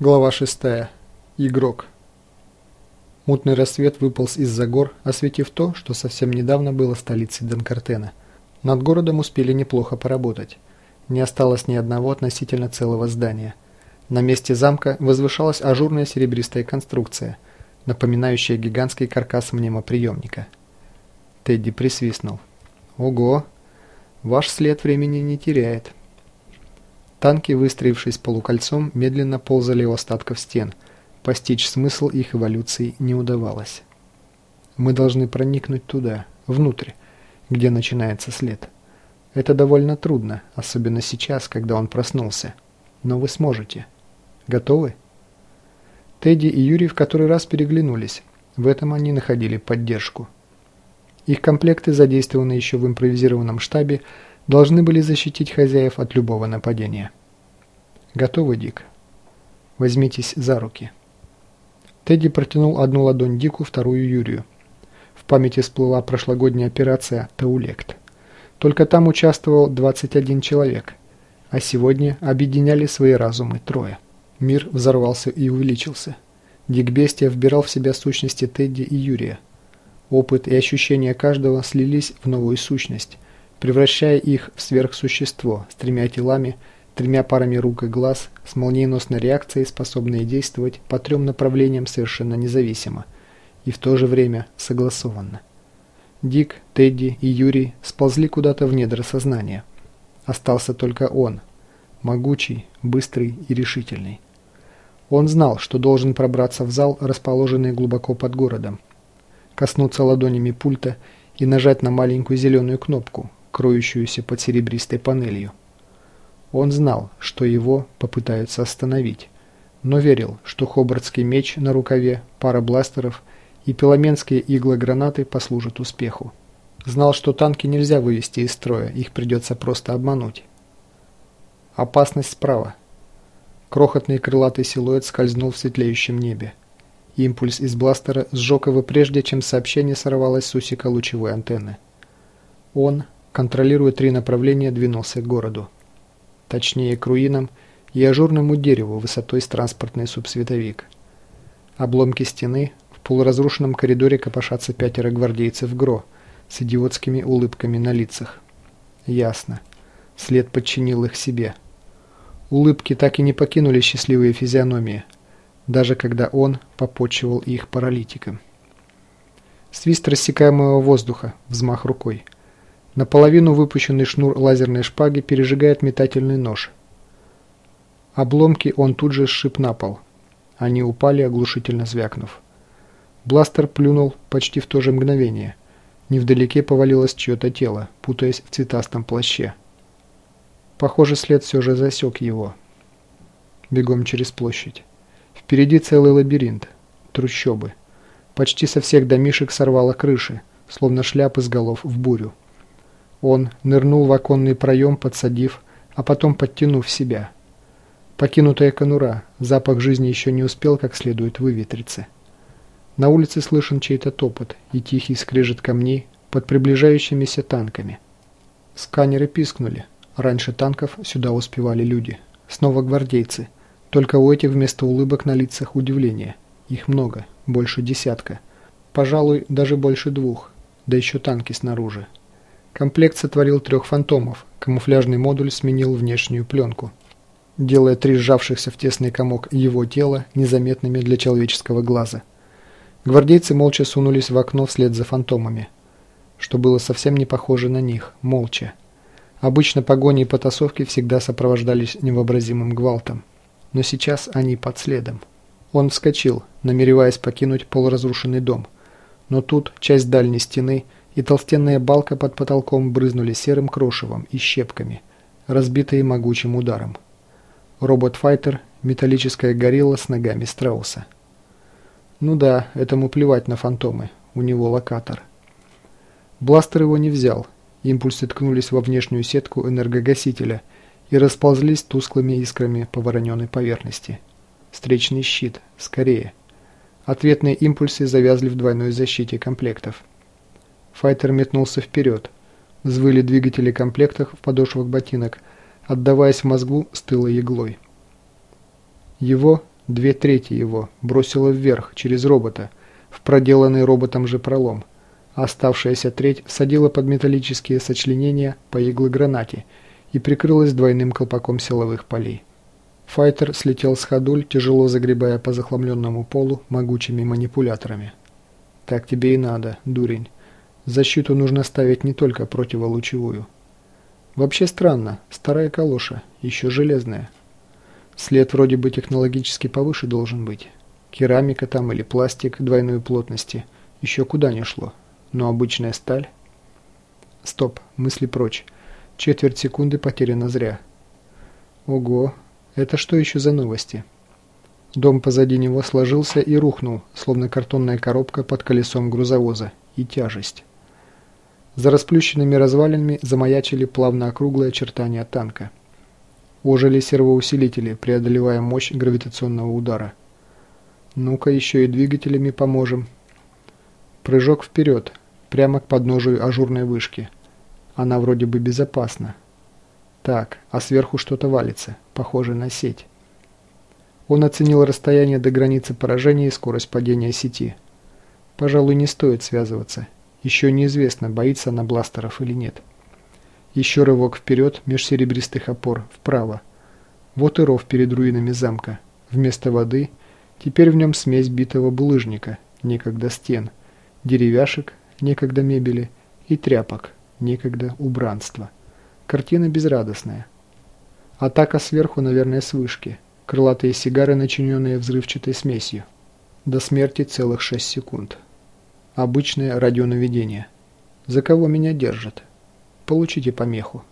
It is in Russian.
Глава 6. Игрок. Мутный рассвет выполз из-за гор, осветив то, что совсем недавно было столицей Донкартена. Над городом успели неплохо поработать. Не осталось ни одного относительно целого здания. На месте замка возвышалась ажурная серебристая конструкция, напоминающая гигантский каркас мнемоприемника. Тедди присвистнул. «Ого! Ваш след времени не теряет». Танки, выстроившись полукольцом, медленно ползали у остатков стен. Постичь смысл их эволюции не удавалось. Мы должны проникнуть туда, внутрь, где начинается след. Это довольно трудно, особенно сейчас, когда он проснулся. Но вы сможете. Готовы? Тедди и Юрий в который раз переглянулись. В этом они находили поддержку. Их комплекты, задействованные еще в импровизированном штабе, должны были защитить хозяев от любого нападения. «Готовы, Дик?» «Возьмитесь за руки». Тедди протянул одну ладонь Дику, вторую Юрию. В памяти всплыла прошлогодняя операция «Таулект». Только там участвовал 21 человек, а сегодня объединяли свои разумы трое. Мир взорвался и увеличился. Дик Бестия вбирал в себя сущности Тедди и Юрия. Опыт и ощущения каждого слились в новую сущность, превращая их в сверхсущество с тремя телами, тремя парами рук и глаз, с молниеносной реакцией, способные действовать по трем направлениям совершенно независимо и в то же время согласованно. Дик, Тедди и Юрий сползли куда-то в недра сознания. Остался только он, могучий, быстрый и решительный. Он знал, что должен пробраться в зал, расположенный глубоко под городом, коснуться ладонями пульта и нажать на маленькую зеленую кнопку, кроющуюся под серебристой панелью. Он знал, что его попытаются остановить, но верил, что хобартский меч на рукаве, пара бластеров и пеломенские иглы-гранаты послужат успеху. Знал, что танки нельзя вывести из строя, их придется просто обмануть. Опасность справа. Крохотный крылатый силуэт скользнул в светлеющем небе. Импульс из бластера сжег его прежде, чем сообщение сорвалось с усика лучевой антенны. Он, контролируя три направления, двинулся к городу. Точнее, к руинам и ажурному дереву высотой с транспортный субсветовик. Обломки стены, в полуразрушенном коридоре копошатся пятеро гвардейцев ГРО с идиотскими улыбками на лицах. Ясно. След подчинил их себе. Улыбки так и не покинули счастливые физиономии, даже когда он попочивал их паралитиком. Свист рассекаемого воздуха, взмах рукой. Наполовину выпущенный шнур лазерной шпаги пережигает метательный нож. Обломки он тут же сшиб на пол. Они упали, оглушительно звякнув. Бластер плюнул почти в то же мгновение. Невдалеке повалилось чье-то тело, путаясь в цветастом плаще. Похоже, след все же засек его. Бегом через площадь. Впереди целый лабиринт. Трущобы. Почти со всех домишек сорвало крыши, словно шляпы с голов в бурю. Он нырнул в оконный проем, подсадив, а потом подтянув себя. Покинутая конура, запах жизни еще не успел как следует выветриться. На улице слышен чей-то топот и тихий скрежет камней под приближающимися танками. Сканеры пискнули. Раньше танков сюда успевали люди. Снова гвардейцы. Только у этих вместо улыбок на лицах удивление. Их много, больше десятка. Пожалуй, даже больше двух. Да еще танки снаружи. Комплект сотворил трех фантомов, камуфляжный модуль сменил внешнюю пленку, делая три сжавшихся в тесный комок его тела незаметными для человеческого глаза. Гвардейцы молча сунулись в окно вслед за фантомами, что было совсем не похоже на них, молча. Обычно погони и потасовки всегда сопровождались невообразимым гвалтом, но сейчас они под следом. Он вскочил, намереваясь покинуть полуразрушенный дом, но тут часть дальней стены – и толстенная балка под потолком брызнули серым крошевом и щепками, разбитые могучим ударом. Робот-файтер – металлическая горилла с ногами страуса. Ну да, этому плевать на фантомы, у него локатор. Бластер его не взял, импульсы ткнулись во внешнюю сетку энергогасителя и расползлись тусклыми искрами по вороненой поверхности. Встречный щит, скорее. Ответные импульсы завязли в двойной защите комплектов. Файтер метнулся вперед. Взвыли двигатели комплектах в подошвах ботинок, отдаваясь мозгу стылой иглой. Его Две трети его бросило вверх, через робота, в проделанный роботом же пролом. Оставшаяся треть всадила под металлические сочленения по иглы гранате и прикрылась двойным колпаком силовых полей. Файтер слетел с ходуль, тяжело загребая по захламленному полу могучими манипуляторами. «Так тебе и надо, дурень. Защиту нужно ставить не только противолучевую. Вообще странно, старая калоша, еще железная. След вроде бы технологически повыше должен быть. Керамика там или пластик двойной плотности. Еще куда не шло. Но обычная сталь... Стоп, мысли прочь. Четверть секунды потеряна зря. Ого, это что еще за новости? Дом позади него сложился и рухнул, словно картонная коробка под колесом грузовоза. И тяжесть. За расплющенными развалинами замаячили плавно округлые очертания танка. Ожили сервоусилители, преодолевая мощь гравитационного удара. Ну-ка еще и двигателями поможем. Прыжок вперед, прямо к подножию ажурной вышки. Она вроде бы безопасна. Так, а сверху что-то валится, похоже на сеть. Он оценил расстояние до границы поражения и скорость падения сети. Пожалуй, не стоит связываться. Еще неизвестно, боится она бластеров или нет. Еще рывок вперед, меж серебристых опор, вправо. Вот и ров перед руинами замка. Вместо воды теперь в нем смесь битого булыжника, некогда стен, деревяшек, некогда мебели, и тряпок, некогда убранства. Картина безрадостная. Атака сверху, наверное, с вышки. Крылатые сигары, начиненные взрывчатой смесью. До смерти целых шесть секунд. Обычное радионаведение. За кого меня держат? Получите помеху.